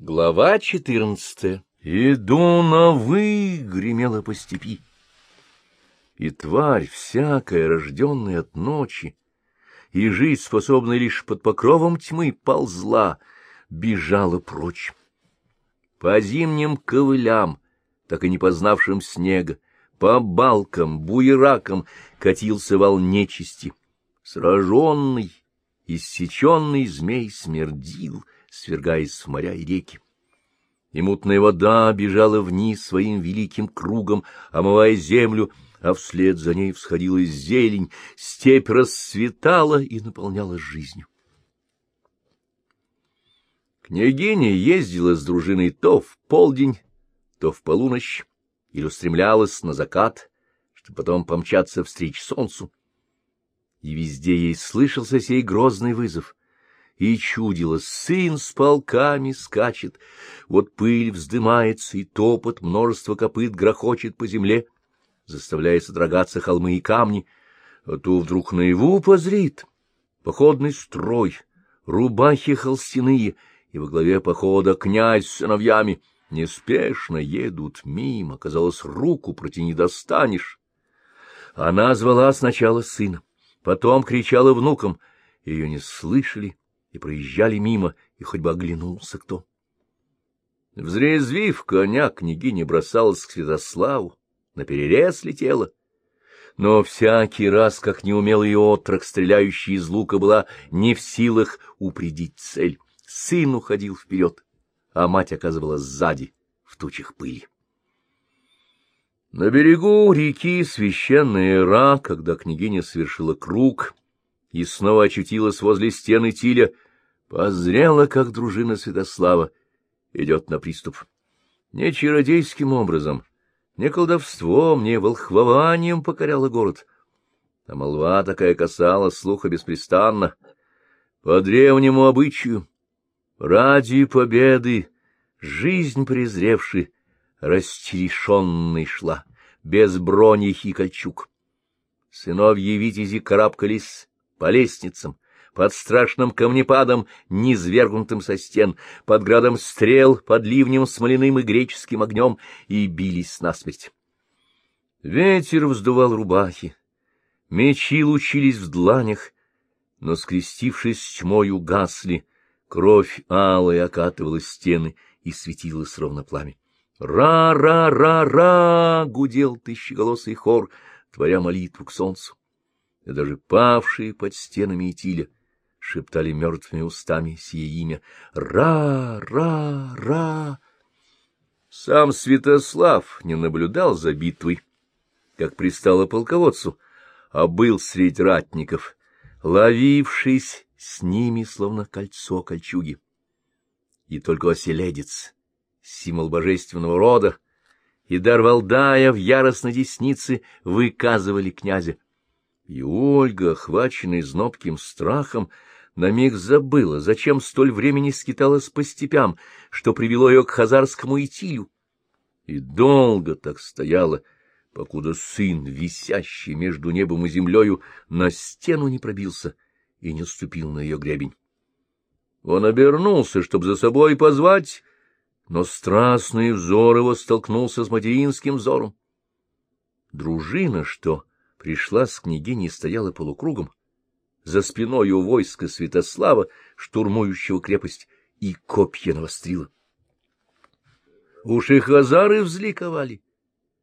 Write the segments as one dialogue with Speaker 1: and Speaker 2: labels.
Speaker 1: Глава четырнадцатая. «Иду на вы!» — гремело по степи. И тварь всякая, рожденная от ночи, и жить способная лишь под покровом тьмы, ползла, бежала прочь. По зимним ковылям, так и не познавшим снега, по балкам, буеракам катился вал нечисти. Сраженный, иссеченный змей смердил, свергаясь в моря и реки. И мутная вода бежала вниз своим великим кругом, омывая землю, а вслед за ней всходила зелень, степь расцветала и наполнялась жизнью. Княгиня ездила с дружиной то в полдень, то в полуночь, или устремлялась на закат, чтобы потом помчаться встреч солнцу. И везде ей слышался сей грозный вызов. И чудило, сын с полками скачет, вот пыль вздымается, и топот множество копыт грохочет по земле, заставляя содрогаться холмы и камни, а то вдруг наяву позрит походный строй, рубахи холстяные, и во главе похода князь с сыновьями — Неспешно едут мимо, казалось, руку протяни достанешь. Она звала сначала сына, потом кричала внукам. Ее не слышали и проезжали мимо, и хоть бы оглянулся кто. Взрезвив коня, княгиня бросалась к Святославу, наперерез летела. Но всякий раз, как неумелый отрок, стреляющий из лука, была не в силах упредить цель. Сын уходил вперед а мать оказывалась сзади, в тучах пыли. На берегу реки священная Ра, когда княгиня совершила круг и снова очутилась возле стены Тиля, позрела, как дружина Святослава идет на приступ. Не чародейским образом, не колдовством, не волхвованием покоряла город, а молва такая касалась слуха беспрестанно. По древнему обычаю Ради победы, жизнь презревши, растерешенной шла, без броних и кольчуг. Сыновья витязи карабкались по лестницам, под страшным камнепадом, низвергнутым со стен, под градом стрел, под ливнем смоляным и греческим огнем, и бились насмерть. Ветер вздувал рубахи, мечи лучились в дланях, но, скрестившись с тьмою, гасли — Кровь алая окатывала стены и светилась ровно пламя. «Ра-ра-ра-ра!» — гудел тысячеголосый хор, творя молитву к солнцу. И даже павшие под стенами Итиля шептали мертвыми устами сие имя «Ра-ра-ра!» Сам Святослав не наблюдал за битвой, как пристало полководцу, а был средь ратников, ловившись с ними словно кольцо кольчуги. И только оселедец, символ божественного рода, и дар Валдая в яростной деснице выказывали князя. И Ольга, охваченная знобким страхом, на миг забыла, зачем столь времени скиталась по степям, что привело ее к хазарскому Итилю. И долго так стояла, покуда сын, висящий между небом и землею, на стену не пробился — и не ступил на ее гребень. Он обернулся, чтобы за собой позвать, но страстный взор его столкнулся с материнским взором. Дружина, что пришла с княгиней, стояла полукругом, за спиной у войска Святослава, штурмующего крепость, и копья навострила. Уж и хазары взликовали,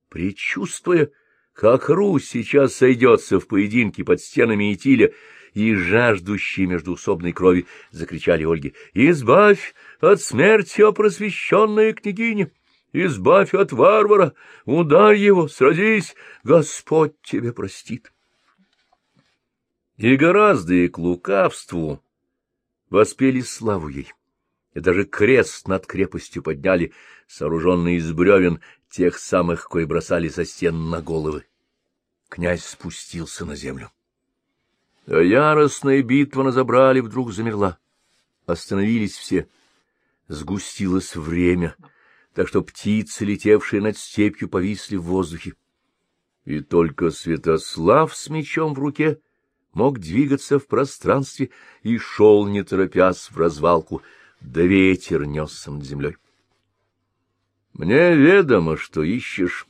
Speaker 1: предчувствуя, как Русь сейчас сойдется в поединке под стенами Итиля, и жаждущие междуусобной крови закричали Ольге «Избавь от смерти, о просвещенная княгиня! Избавь от варвара! Ударь его, сразись! Господь тебе простит!» И гораздо и к лукавству воспели славу ей, и даже крест над крепостью подняли, сооруженный из бревен тех самых, кои бросали со стен на головы. Князь спустился на землю. А яростная битва на забрали вдруг замерла. Остановились все. Сгустилось время, так что птицы, летевшие над степью, повисли в воздухе. И только Святослав с мечом в руке мог двигаться в пространстве и шел, не торопясь, в развалку. да ветер несся над землей. Мне ведомо, что ищешь.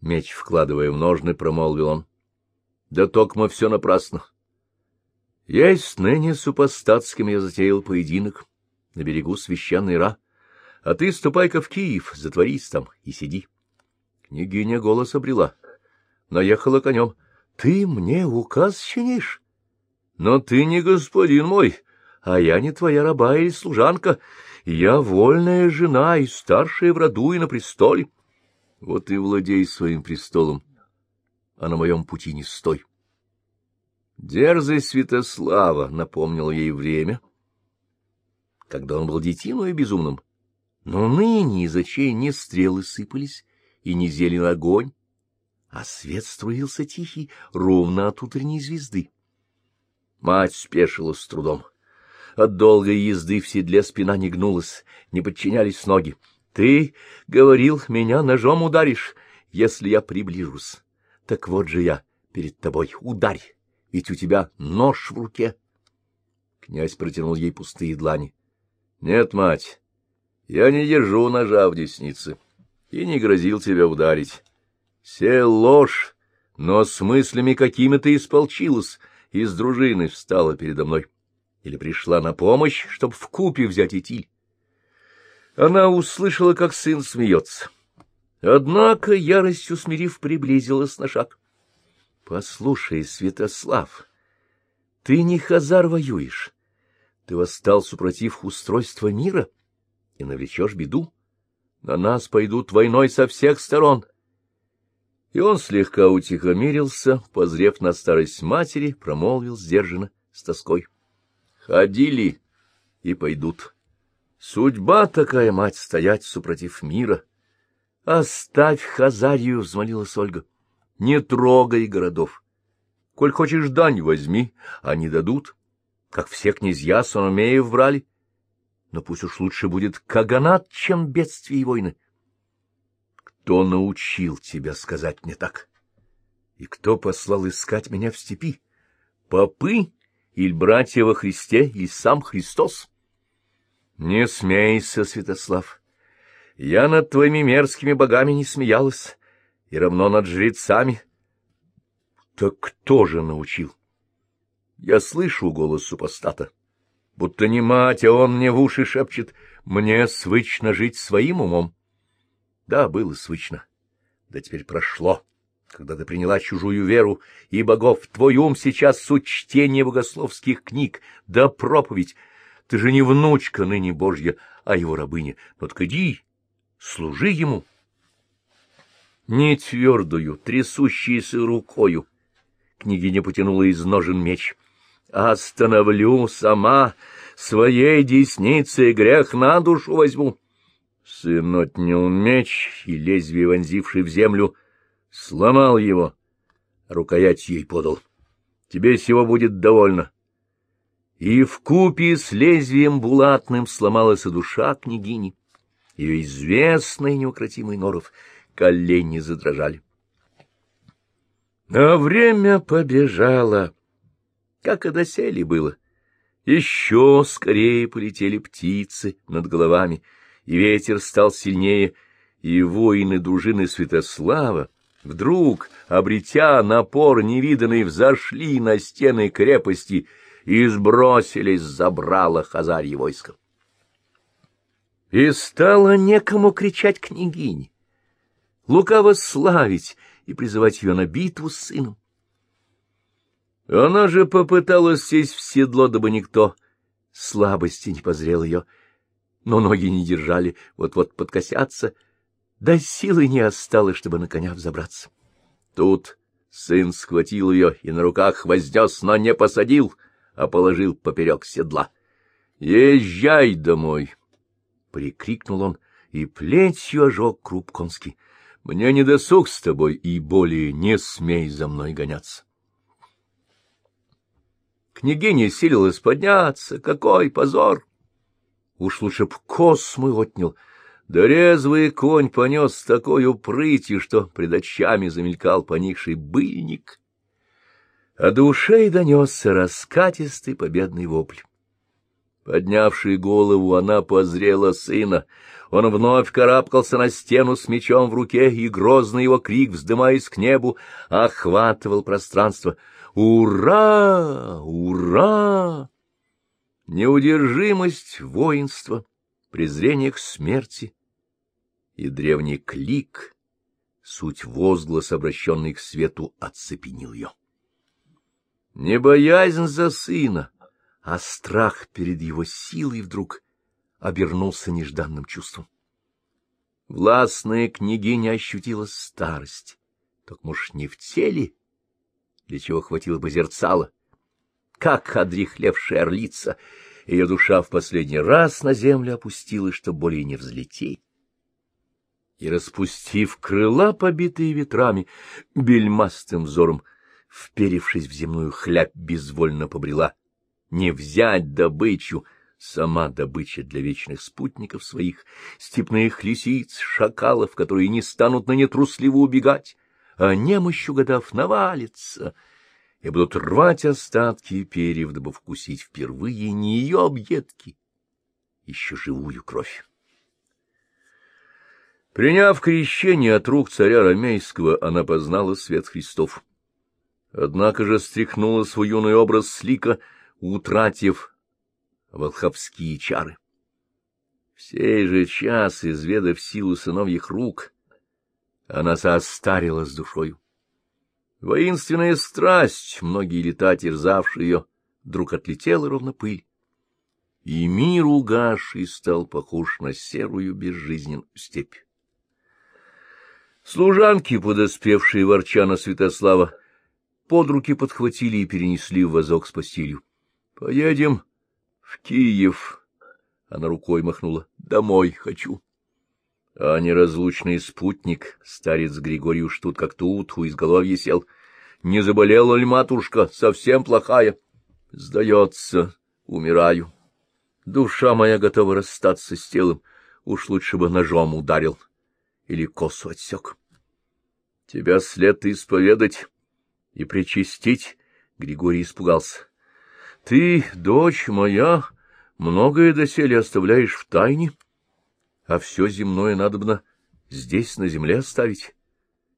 Speaker 1: Меч, вкладывая в ножны, промолвил он. Да токмо все напрасно. Есть ныне супостатским я затеял поединок на берегу священной Ра, а ты ступай-ка в Киев, затворись там и сиди. Княгиня голос обрела, наехала конем. Ты мне указ чинишь? Но ты не господин мой, а я не твоя раба или служанка. Я вольная жена и старшая в роду и на престоле. Вот и владей своим престолом, а на моем пути не стой. Дерзый Святослава напомнил ей время, когда он был детиной и безумным. Но ныне из очей не стрелы сыпались и не зелен огонь, а свет струился тихий, ровно от утренней звезды. Мать спешила с трудом. От долгой езды в седле спина не гнулась, не подчинялись ноги. Ты, говорил, меня ножом ударишь, если я приближусь. Так вот же я перед тобой, ударь, ведь у тебя нож в руке. Князь протянул ей пустые длани. — Нет, мать, я не держу ножа в деснице и не грозил тебя ударить. Все ложь, но с мыслями какими ты исполчилась, из дружины встала передо мной. Или пришла на помощь, чтоб в купе взять Итиль. Она услышала, как сын смеется. Однако, яростью смирив, приблизилась на шаг. — Послушай, Святослав, ты не хазар воюешь. Ты восстал супротив устройства мира и навлечешь беду. На нас пойдут войной со всех сторон. И он слегка утихомирился, позрев на старость матери, промолвил сдержанно, с тоской. Ходили и пойдут. Судьба такая, мать, стоять супротив мира. Оставь Хазарию, — взмолилась Ольга. Не трогай городов. Коль хочешь дань, возьми, они дадут, как все князья Сономеев брали но пусть уж лучше будет каганат, чем бедствие и войны. Кто научил тебя сказать мне так? И кто послал искать меня в степи? Попы или братья во Христе, или сам Христос? Не смейся, Святослав. Я над твоими мерзкими богами не смеялась, и равно над жрецами. Так кто же научил? Я слышу голос супостата будто не мать, а он мне в уши шепчет, мне свычно жить своим умом. Да, было свычно, да теперь прошло, когда ты приняла чужую веру и богов. Твой ум сейчас суть чтения богословских книг, да проповедь. Ты же не внучка ныне Божья, а его рабыня. Но так иди, служи ему. Не твердую, трясущейся рукою княгиня потянула из ножен меч — Остановлю сама, своей десницей грех на душу возьму. Сын отнял меч и, лезвие вонзивший в землю, сломал его, рукоять ей подал. Тебе всего будет довольно. И в купе с лезвием булатным сломалась и душа княгини. Ее известный неукротимый норов колени задрожали. А время побежало как и доселе было. Еще скорее полетели птицы над головами, и ветер стал сильнее, и воины дружины Святослава, вдруг, обретя напор невиданный, взошли на стены крепости и сбросились забрало Хазарье войско. И стало некому кричать княгине, лукаво славить и призывать ее на битву с сыном. Она же попыталась сесть в седло, дабы никто слабости не позрел ее, но ноги не держали, вот-вот подкосятся, да силы не осталось, чтобы на коня взобраться. Тут сын схватил ее и на руках вознес, но не посадил, а положил поперек седла. — Езжай домой! — прикрикнул он и плетью ожег круп конский. — Мне не досуг с тобой, и более не смей за мной гоняться. Княгиня силилась подняться. Какой позор! Уж лучше б космы отнял. Да резвый конь понес такой упрытью, что пред очами замелькал поникший быльник. А до ушей донесся раскатистый победный вопль. Поднявший голову, она позрела сына. Он вновь карабкался на стену с мечом в руке, и грозный его крик, вздымаясь к небу, охватывал пространство. «Ура! Ура!» Неудержимость воинства, презрение к смерти и древний клик, суть возглас, обращенный к свету, оцепенил ее. Не боязнь за сына, а страх перед его силой вдруг обернулся нежданным чувством. Властная княгиня ощутила старость, так, может, не в теле, для чего хватило бы зерцала, как одрехлевшая орлица, ее душа в последний раз на землю опустилась, чтобы более не взлететь. И, распустив крыла, побитые ветрами, бельмастым взором, вперившись в земную хлябь, безвольно побрела — не взять добычу, сама добыча для вечных спутников своих, степных лисиц, шакалов, которые не станут на нетрусливо убегать, а немощь угадав навалится и будут рвать остатки перьев, дабы вкусить впервые не ее объедки, еще живую кровь. Приняв крещение от рук царя Ромейского, она познала свет Христов. Однако же стряхнула свой юный образ с лика — утратив волховские чары. В сей же час, изведав силу сыновьих рук, она состарилась душою. Воинственная страсть, многие лета терзавшие ее, вдруг отлетела ровно пыль, и мир угасший стал похож на серую безжизненную степь. Служанки, подоспевшие ворча на Святослава, под руки подхватили и перенесли в вазок с постелью. — Поедем в Киев. Она рукой махнула. — Домой хочу. А неразлучный спутник, старец Григорий уж тут как тут, у изголовья сел. Не заболела ли матушка? Совсем плохая. Сдается, умираю. Душа моя готова расстаться с телом. Уж лучше бы ножом ударил или косу отсек. Тебя след исповедать и причастить? Григорий испугался. Ты, дочь моя, многое доселе оставляешь в тайне, а все земное надобно здесь, на земле, оставить.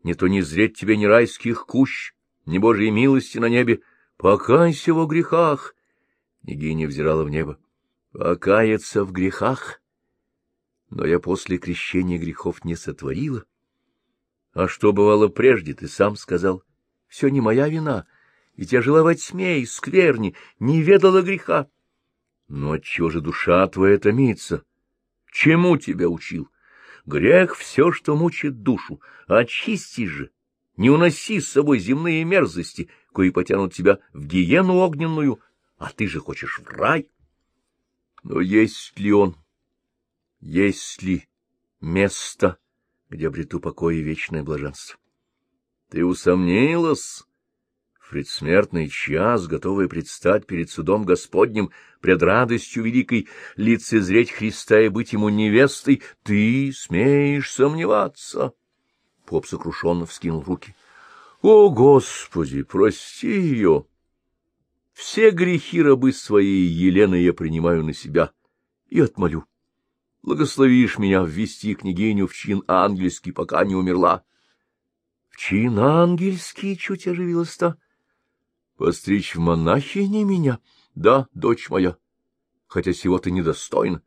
Speaker 1: Не то не зреть тебе ни райских кущ, ни Божьей милости на небе. Покайся во грехах. Княгиня взирала в небо. Покаяться в грехах? Но я после крещения грехов не сотворила. А что бывало прежде, ты сам сказал. Все не моя вина — ведь я жила во тьме и скверне, не ведала греха. Но отчего же душа твоя томится? Чему тебя учил? Грех — все, что мучит душу. Очисти же, не уноси с собой земные мерзости, кои потянут тебя в гиену огненную, а ты же хочешь в рай. Но есть ли он? Есть ли место, где обрету покой и вечное блаженство? Ты усомнилась? Предсмертный час, готовый предстать перед судом Господним, пред радостью великой лицезреть Христа и быть ему невестой, ты смеешь сомневаться. Поп сокрушенно вскинул руки. — О, Господи, прости ее! Все грехи рабы своей Елены я принимаю на себя и отмолю. Благословишь меня ввести княгиню в чин ангельский, пока не умерла. — В чин ангельский? — чуть оживилась-то. Постричь в монахи не меня? Да, дочь моя, хотя сего ты недостоин.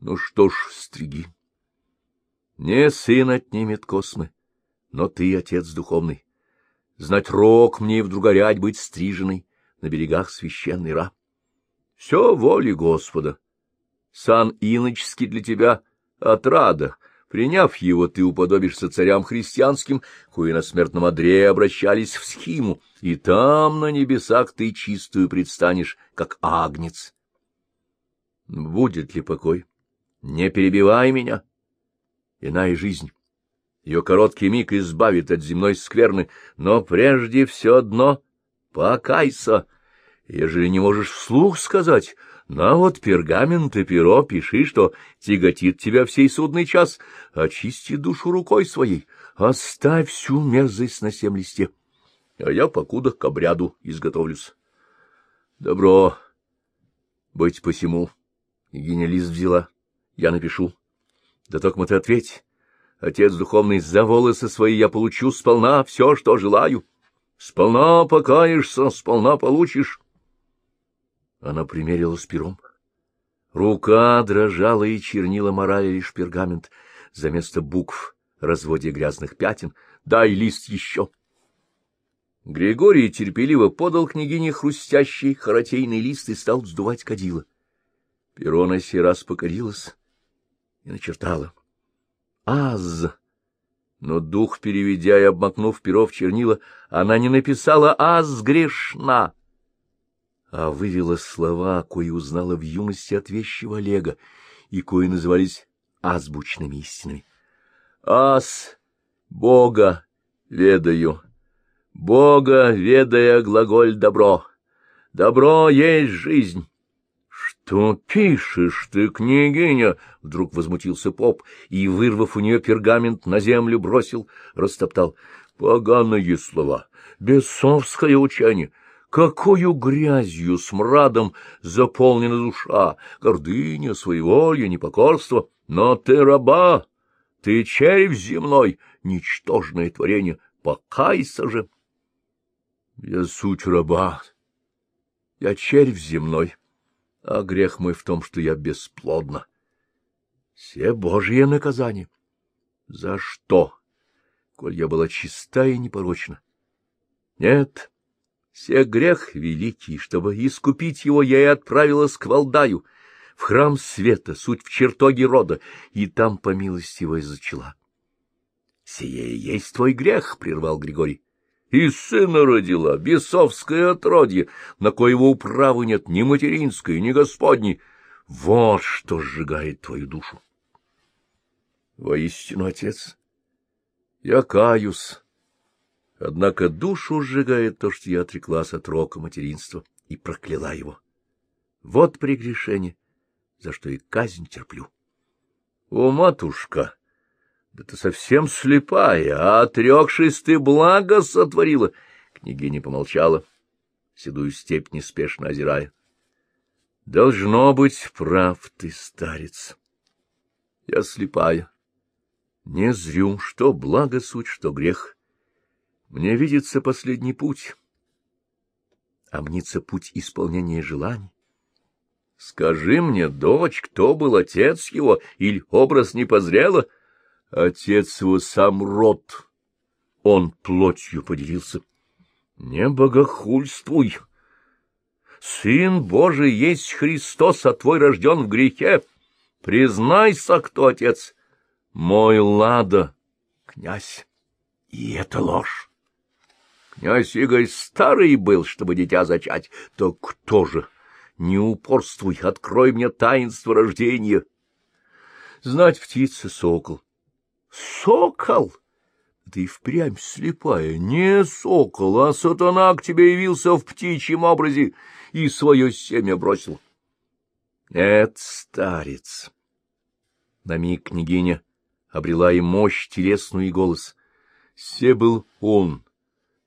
Speaker 1: Ну что ж, стриги. Не сын отнимет космы, но ты отец духовный. Знать рок мне и вдруг горять быть стриженной на берегах священной Ра. Все воли Господа. Сан иноческий для тебя отрада, Приняв его, ты уподобишься царям христианским, кои на смертном одре обращались в схиму, и там, на небесах, ты чистую предстанешь, как агнец. Будет ли покой? Не перебивай меня. Иная жизнь. Ее короткий миг избавит от земной скверны, но прежде все одно покайся. Ежели не можешь вслух сказать, на вот пергамент и перо пиши, что тяготит тебя в сей судный час. Очисти душу рукой своей, оставь всю мерзость на всем листе. А я покуда к обряду изготовлюсь. Добро. Быть посему. Лист взяла. Я напишу. Да только ты ответь. Отец духовный, за волосы свои я получу сполна все, что желаю. Сполна покаешься, сполна получишь. Она примерила с пером. Рука дрожала и чернила морали лишь пергамент. За место букв разводе грязных пятен. Дай лист еще. Григорий терпеливо подал княгине хрустящий хоротейный лист и стал вздувать кадила. Перо на сей раз покорилось и начертала. «Аз!» Но дух, переведя и обмакнув перо в чернила, она не написала «Аз грешна!» А вывела слова, кои узнала в юности от вещего Олега, и кои назывались азбучными истинами. «Аз, Бога ведаю, Бога ведая глаголь добро, добро есть жизнь». «Что пишешь ты, княгиня?» — вдруг возмутился поп и, вырвав у нее пергамент, на землю бросил, растоптал. «Поганые слова, бесовское учение». Какою грязью, смрадом заполнена душа, гордыня, своеволье, непокорство. Но ты раба, ты червь земной, ничтожное творение, покайся же. Я суть раба, я червь земной, а грех мой в том, что я бесплодна. Все Божье наказание. За что, коль я была чиста и непорочна? Нет, все грех великий, чтобы искупить его, я и отправилась к Валдаю, в храм света, суть в чертоге рода, и там по милости его зачала. — Сие есть твой грех, — прервал Григорий. — И сына родила, бесовское отродье, на коего управы нет ни материнской, ни господней. Вот что сжигает твою душу. — Воистину, отец, я каюсь Однако душу сжигает то, что я отреклась от рока материнства и прокляла его. Вот прегрешение, за что и казнь терплю. О, матушка, да ты совсем слепая, а отрекшись ты благо сотворила. Княгиня помолчала, седую степь неспешно озирая. Должно быть, прав ты, старец. Я слепая. Не зрю, что благо суть, что грех. Мне видится последний путь, а мнится путь исполнения желаний. Скажи мне, дочь, кто был отец его, или образ не позрела? Отец его сам род. Он плотью поделился. Не богохульствуй. Сын Божий есть Христос, а твой рожден в грехе. Признайся, кто отец. Мой Лада, князь, и это ложь. Князь Игорь старый был, чтобы дитя зачать. То кто же? Не упорствуй, открой мне таинство рождения. Знать птица сокол. Сокол? Ты и впрямь слепая. Не сокол, а сатана к тебе явился в птичьем образе и свое семя бросил. Нет, старец. На миг княгиня обрела и мощь телесную и голос. Се был он,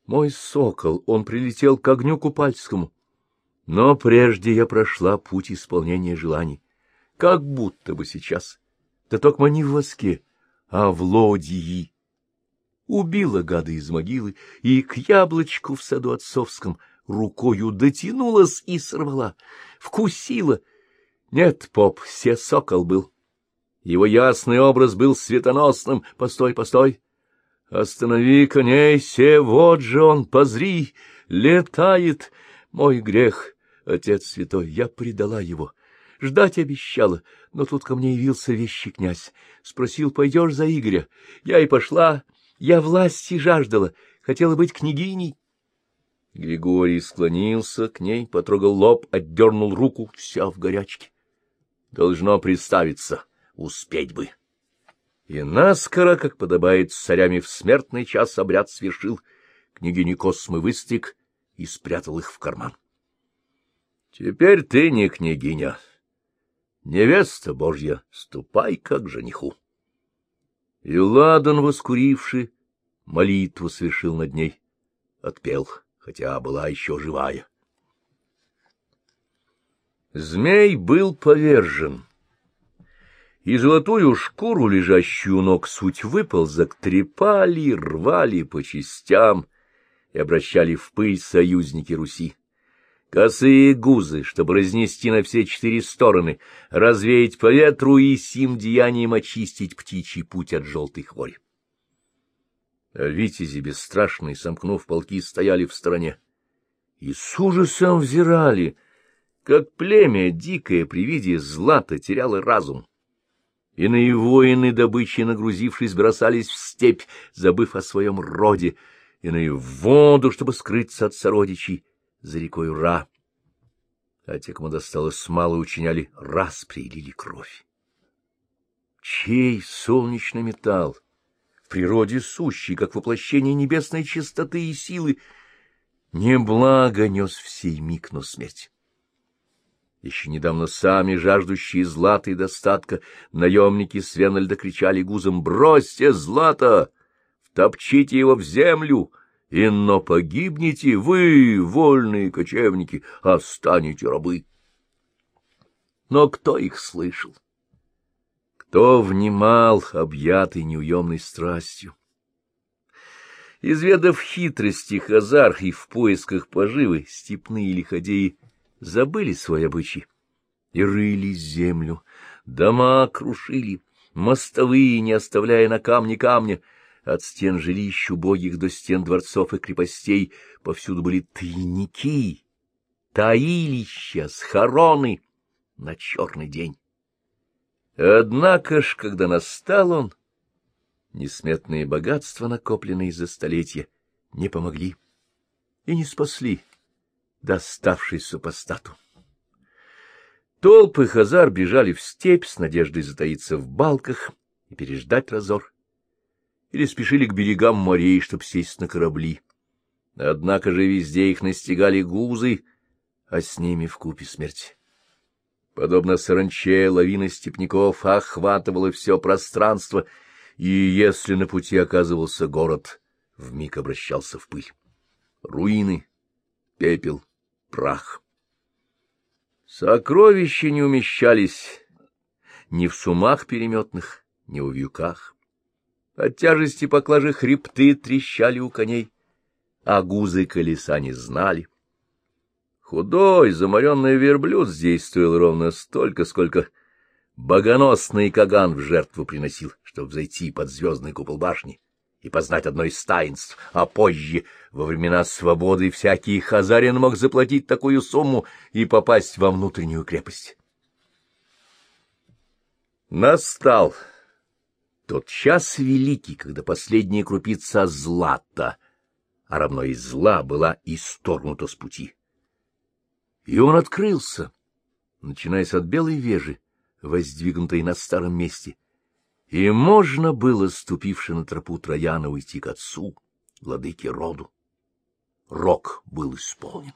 Speaker 1: мой сокол, он прилетел к огню Купальскому. Но прежде я прошла путь исполнения желаний, как будто бы сейчас, да только не в воске, а в лодии. Убила гада из могилы и к яблочку в саду отцовском рукою дотянулась и сорвала, вкусила. Нет, поп, все сокол был. Его ясный образ был светоносным. Постой, постой. Останови коней, се, вот же он, позри, летает. Мой грех, отец святой, я предала его. Ждать обещала, но тут ко мне явился вещий князь. Спросил, пойдешь за Игоря? Я и пошла. Я власти жаждала, хотела быть княгиней. Григорий склонился к ней, потрогал лоб, отдернул руку, вся в горячке. Должно представиться, успеть бы. И наскоро, как подобает царями в смертный час, обряд свершил. Княгини Космы выстриг и спрятал их в карман. — Теперь ты не княгиня. Невеста Божья, ступай как жениху. И ладан, воскуривший, молитву совершил над ней. Отпел, хотя была еще живая. Змей был повержен, и золотую шкуру, лежащую у ног суть выползок, трепали, рвали по частям и обращали в пыль союзники Руси. Косые гузы, чтобы разнести на все четыре стороны, развеять по ветру и сим деянием очистить птичий путь от желтой хвори. А витязи, бесстрашные, сомкнув полки, стояли в стороне и с ужасом взирали, как племя дикое при виде злата теряло разум. Иные воины, добычи нагрузившись, бросались в степь, забыв о своем роде, иные в воду, чтобы скрыться от сородичей за рекой Ра. А те, кому досталось мало, учиняли распри и лили кровь. Чей солнечный металл, в природе сущий, как воплощение небесной чистоты и силы, не благо нес в сей миг, но смерть. Еще недавно сами жаждущие злата и достатка наемники Свенальда кричали гузом «Бросьте злато! Втопчите его в землю! Ино погибнете вы, вольные кочевники, останете рабы!» Но кто их слышал? Кто внимал, объятый неуемной страстью? Изведав хитрости хазар и в поисках поживы, степные лиходеи забыли свой обычай и рыли землю, дома крушили, мостовые, не оставляя на камне камня, от стен жилищ убогих до стен дворцов и крепостей повсюду были тайники, таилища, схороны на черный день. Однако ж, когда настал он, несметные богатства, накопленные за столетия, не помогли и не спасли доставший супостату. Толпы хазар бежали в степь с надеждой затаиться в балках и переждать разор, или спешили к берегам морей, чтобы сесть на корабли. Однако же везде их настигали гузы, а с ними в купе смерть. Подобно саранче, лавина степняков охватывала все пространство, и если на пути оказывался город, вмиг обращался в пыль. Руины, пепел, прах. Сокровища не умещались ни в сумах переметных, ни в вьюках. От тяжести поклажи хребты трещали у коней, а гузы колеса не знали. Худой, заморенный верблюд здесь стоил ровно столько, сколько богоносный Каган в жертву приносил, чтобы зайти под звездный купол башни и познать одно из таинств, а позже, во времена свободы, всякий хазарин мог заплатить такую сумму и попасть во внутреннюю крепость. Настал тот час великий, когда последняя крупица злата, а равно и зла, была исторгнута с пути. И он открылся, начинаясь от белой вежи, воздвигнутой на старом месте — и можно было, ступивши на тропу Трояна, уйти к отцу, владыке роду. Рок был исполнен.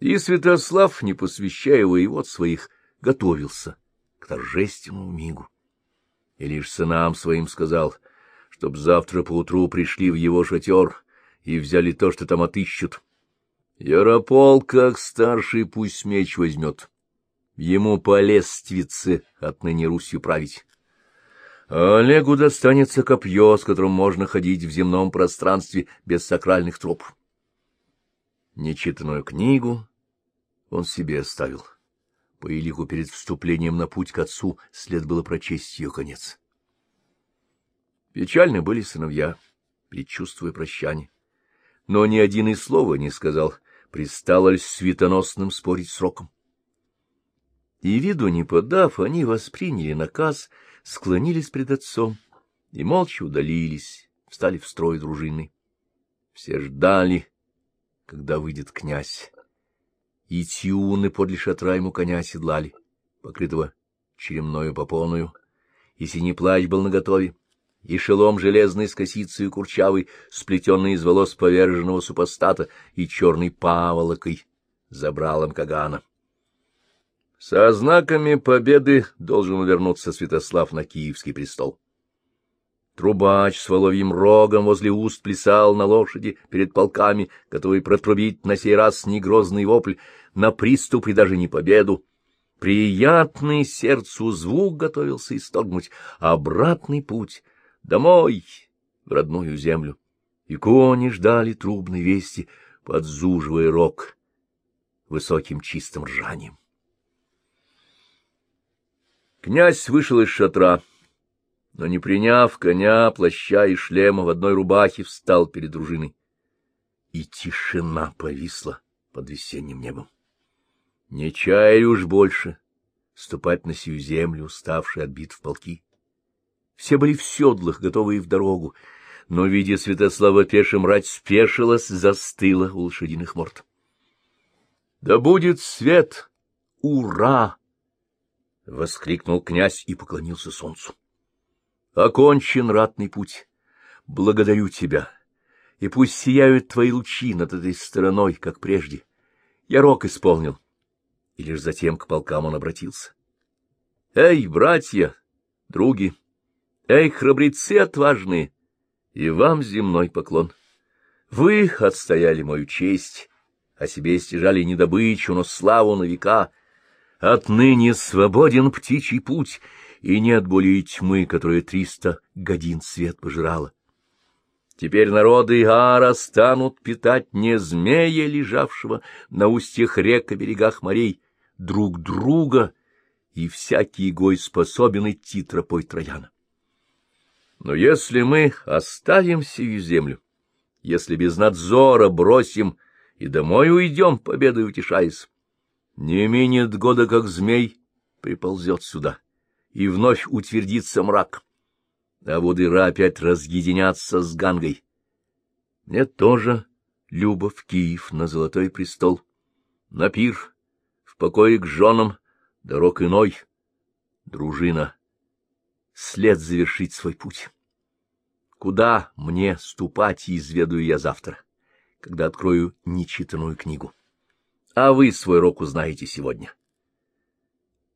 Speaker 1: И Святослав, не посвящая воевод своих, готовился к торжественному мигу. И лишь сынам своим сказал, чтоб завтра поутру пришли в его шатер и взяли то, что там отыщут. Яропол, как старший, пусть меч возьмет. Ему по лествице отныне Русью править. Олегу достанется копье, с которым можно ходить в земном пространстве без сакральных троп. Нечитанную книгу он себе оставил. По Илику перед вступлением на путь к отцу след было прочесть ее конец. Печальны были сыновья, предчувствуя прощание. Но ни один и слова не сказал, пристало ли светоносным спорить сроком. И виду не подав, они восприняли наказ — склонились пред отцом и молча удалились, встали в строй дружины. Все ждали, когда выйдет князь. И тиуны подле шатра ему коня оседлали, покрытого черемною попоною, и синий плащ был наготове, и шелом железный с косицей курчавый, сплетенный из волос поверженного супостата, и черной паволокой, забралом Кагана. Со знаками победы должен вернуться Святослав на Киевский престол. Трубач с воловьим рогом возле уст плясал на лошади перед полками, готовый протрубить на сей раз не грозный вопль, на приступ и даже не победу. Приятный сердцу звук готовился исторгнуть, обратный путь — домой, в родную землю. И кони ждали трубной вести, подзуживая рог высоким чистым ржанием. Князь вышел из шатра, но, не приняв коня, плаща и шлема, в одной рубахе встал перед дружиной. И тишина повисла под весенним небом. Не чаяли уж больше ступать на сию землю, уставшие от битв полки. Все были в седлах, готовые в дорогу, но, видя Святослава пешим, рать спешилась, застыла у лошадиных морд. — Да будет свет! Ура! — воскликнул князь и поклонился солнцу. — Окончен ратный путь. Благодарю тебя, и пусть сияют твои лучи над этой стороной, как прежде. Я рок исполнил. И лишь затем к полкам он обратился. — Эй, братья, други! Эй, храбрецы отважные! И вам земной поклон! Вы отстояли мою честь, о себе стяжали не добычу, но славу на века. Отныне свободен птичий путь, и нет более тьмы, которая триста годин свет пожирала. Теперь народы Ара станут питать не змея, лежавшего на устьях рек и берегах морей, друг друга, и всякий гой способен идти тропой Трояна. Но если мы оставим сию землю, если без надзора бросим и домой уйдем, победой утешаясь, не минет года, как змей приползет сюда, и вновь утвердится мрак, а Вудыра опять разъединятся с Гангой. Мне тоже любо в Киев на золотой престол, на пир, в покое к женам, дорог иной, дружина, след завершить свой путь. Куда мне ступать, изведаю я завтра, когда открою нечитанную книгу. А вы свой рок узнаете сегодня.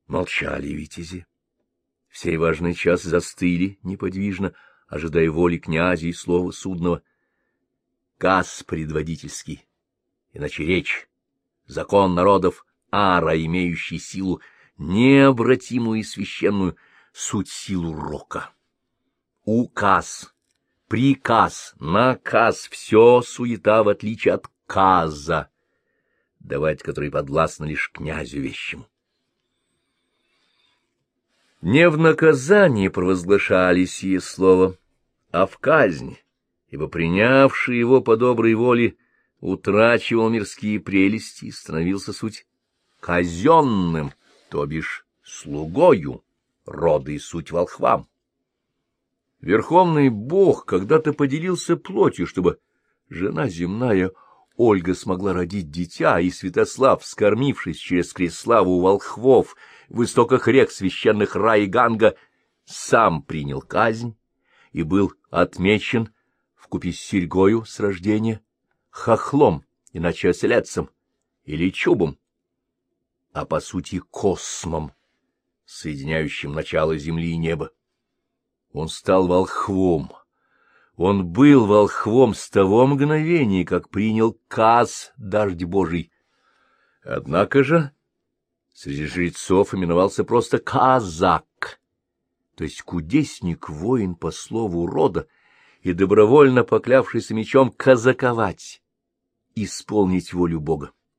Speaker 1: Молчали витязи. В сей важный час застыли неподвижно, ожидая воли князя и слова судного. Каз предводительский, иначе речь, закон народов ара, имеющий силу необратимую и священную, суть силу рока. Указ, приказ, наказ — все суета в отличие от каза, давать который подвластно лишь князю вещему. Не в наказании провозглашали сие слово, а в казни, ибо принявший его по доброй воле утрачивал мирские прелести и становился суть казенным, то бишь слугою, рода и суть волхвам. Верховный бог когда-то поделился плотью, чтобы жена земная Ольга смогла родить дитя, и Святослав, скормившись через Креславу волхвов в истоках рек священных Ра Ганга, сам принял казнь и был отмечен в купе с серьгою с рождения хохлом, иначе оселедцем или чубом, а по сути космом, соединяющим начало земли и неба. Он стал волхвом он был волхвом с того мгновения, как принял каз дождь Божий. Однако же среди жрецов именовался просто казак, то есть кудесник-воин по слову рода и добровольно поклявшийся мечом казаковать, исполнить волю Бога.